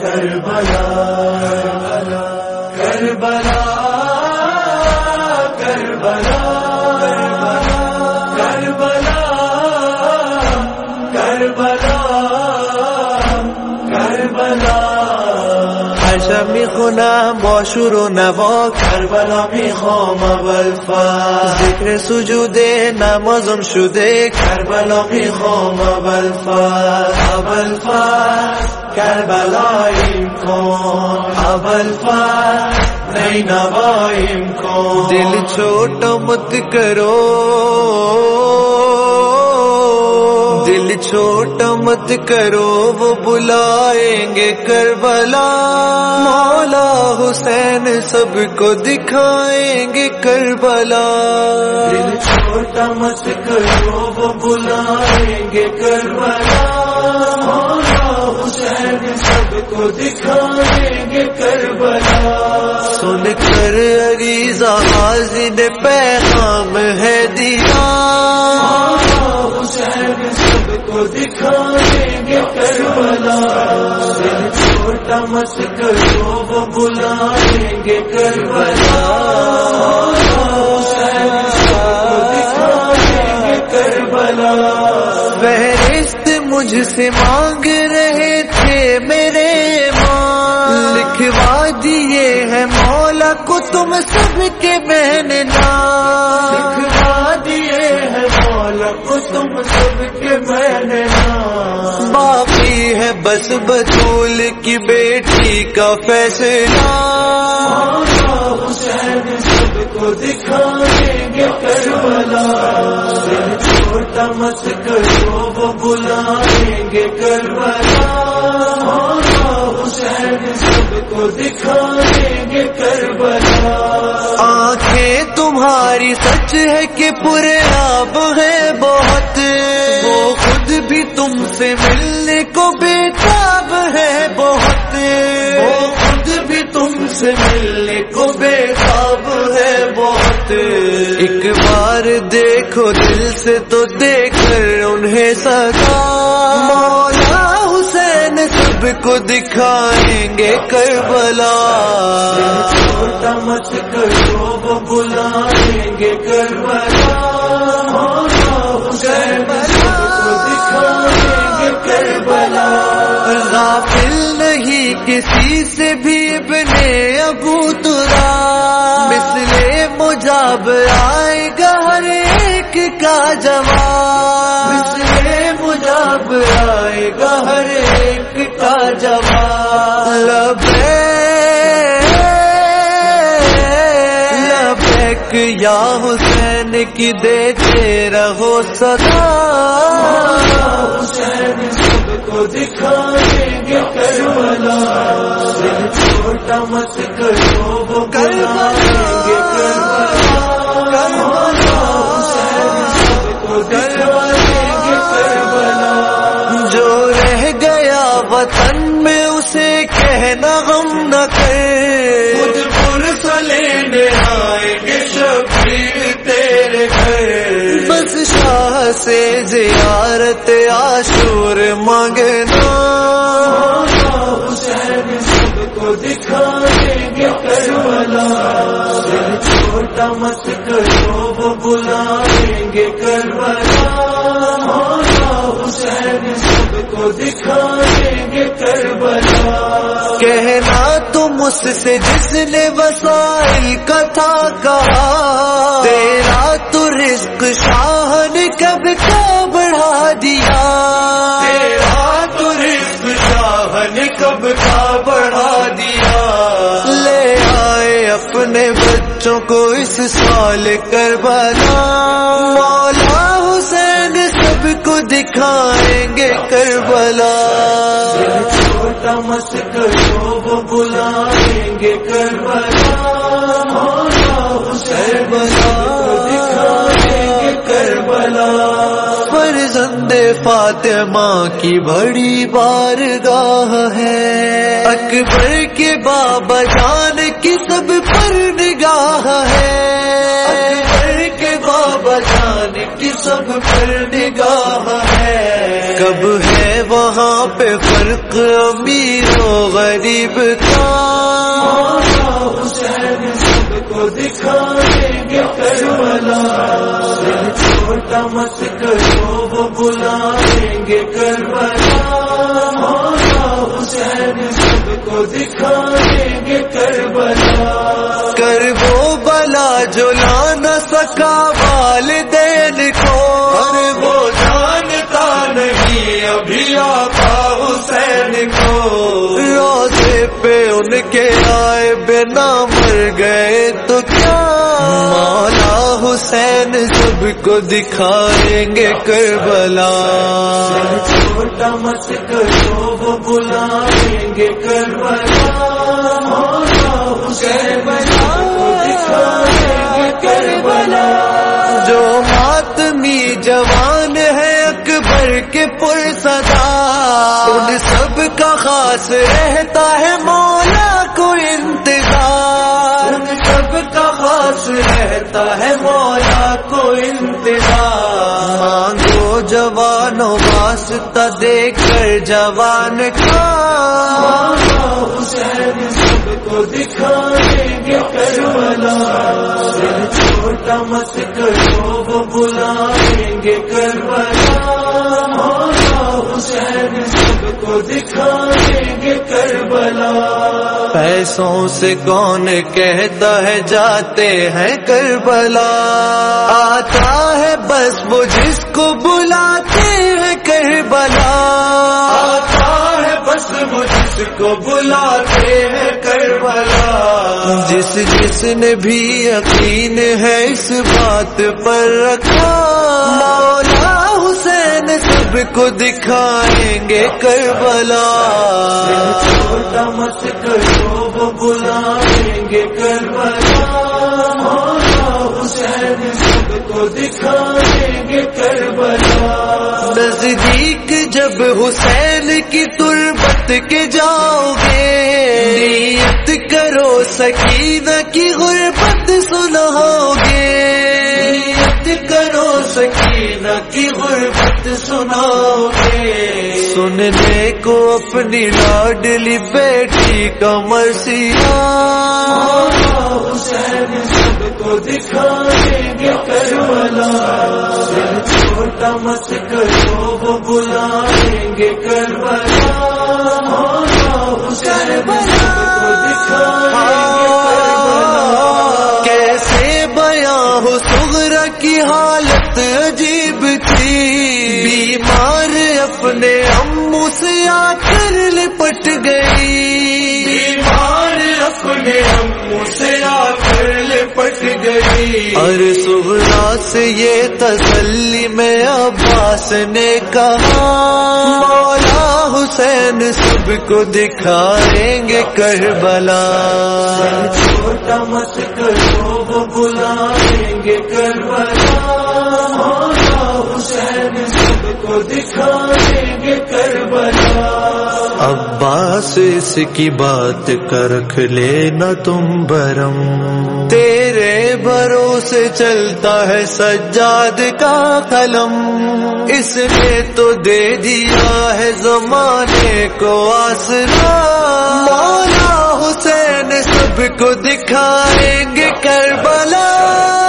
کربلا کربلا میخونم، با شور و نوا، کربلا میخوام، اول فصل. ذکر سجود نمازم شده، کربلا میخوام، اول فصل. اول فصل کربلاییم کن اول فصل نئی نوائیم کن دل چھوٹا مت کرو. چھوٹا مت کرو وہ بلائیں گے کربلا۔ مولا حسین سب کو دکھائیں گے کربلا۔ دل چھوٹا مت کرو وہ بلائیں گے کربلا۔ مولا حسین سب کو دکھائیں گے کربلا۔ سن کر عریضہ حاضر پیغام ہے دیا۔ کو دکھائیں گے کربلا۔ دل چھوٹا مت کرو، وہ بلائیں گے کربلا۔ حسین سب کو دکھائیں گے کربلا فہرست مجھ سے مانگ رہے تھے میرے ماں۔ لکھوا دیے ہیں مولا کو تم سب کے بہن نام باقی ہے بس بطول کی بیٹی کا فیصلہ۔ حسین سب کو دکھائیں گے کربلا۔ دل چھوٹا مت کرو وہ بلائیں گے کربلا۔ حسین سب کو دکھائیں گے کربلا۔ آنکھیں تمہاری سچ ہے کہ پورے سے ملنے کو بےتاب ہے بہت۔ وہ خود بھی تم سے ملنے کو بےتاب ہے بہت۔ ایک بار دیکھو دل سے تو دیکھ کر انہیں سدا مولا حسین سب کو دکھائیں گے کربلا۔ چھوٹا مت کرو وہ بلائیں گے کربلا۔ حسین کربلا غافل نہیں کسی سے بھی ابن ابو ترا۔ مثل مجاب آئے گا ہر ایک کا جواب۔ مثل مجاب آئے گا ہر ایک کا جواب۔ لبے یا حسین کی دیتے رہو صدا۔ کہنا غم نہ خود لینے آئیں گے شبیر تیرے گھر۔ بس شاہ سے زیارت آشور مانگنا اس سے جس نے وسائل کا تھا کہا، تیرا تو رزق شاہ نے کب کا بڑھا دیا۔ تیرا تو رزق شاہ نے کب کا بڑھا دیا۔ لے آئے اپنے بچوں کو اس سال کربلا مولا حسین سب کو دکھائیں گے کربلا۔ دل چھوٹا مت فاطمہ کی بڑی بارگاہ ہے۔ اکبر کے بابا جان کی سب پر نگاہ ہے۔ اکبر کے بابا جان کی سب پر نگاہ ہے۔ کب ہے وہاں پہ فرق امیر و غریب کا؟ کو دکھائیں گے کربلا۔ چھوٹا مت کرو وہ بلائیں گے کربلا۔ مولا حسین سب کو دکھائیں گے کربلا۔ کر وہ بلا جو لا نہ سکا والدین کو۔ اور وہ جانتا نہیں ابھی آقا حسین کو۔ روزے پہ ان کے آئے بنا مر سب کو دکھائیں گے کربلا۔ چھوٹا مت کرو وہ بلائیں گے کربلا۔ دکھائیں گے کربلا۔ جو ماتمی جوان ہے اکبر کے پر صدا ان سب کا خاص رہتا ہے مولا واسطہ دے کر جوان کا حسین سب کو دکھائیں گے کربلا چھوٹا مت کرو وہ بلائیں گے کربلا مولا حسین سب کو دکھائیں گے کربلا پیسوں سے کون کہتا ہے جاتے ہیں کربلا۔ آتا ہے بس وہ جس کو بلاتے ہیں کربلا آتا ہے بس وہ جس کو بلاتے ہیں کربلا۔ جس جس نے بھی یقین ہے اس بات پر رکھا۔ مولا حسین سب کو دکھائیں گے کربلا۔ چھوٹا مت کرو وہ بلائیں گے کربلا۔ مولا حسین سب کو دکھائیں نزدیک جب حسین کی تربت کے جاؤ گے۔ نیت کرو سکینہ کی غربت سناؤ گے نیت کرو سکینہ کی غربت سناؤ گے سننے کو اپنی لاڈلی بیٹی کا مرثیہ حسین سب کو دکھائیں گے کربلا دل چھوٹا مت کرو وہ بلائیں گے کربلا حسین سب کو دکھائیں کیسے بیاں ہو سغرا کی حالت عجیب تھی۔ اپنے امو سے آ کر لپٹ گئی۔ بیمار اپنے امو سے آ کر لپٹ گئی۔ اور سہرا سے یہ تسلی میں عباس نے کہا مولا حسین سب کو دکھائیں گے کربلا۔ چھوٹا مت کرو وہ بلائیں گے کربلا۔ دکھائیں گے کربلا۔ عباس، اس کی بات کر رکھ لینا تم برم۔ تیرے بھروسے چلتا ہے سجاد کا قلم۔ اس نے تو دے دیا ہے زمانے کو آسرا۔ مولا حسین سب کو دکھائیں گے کربلا۔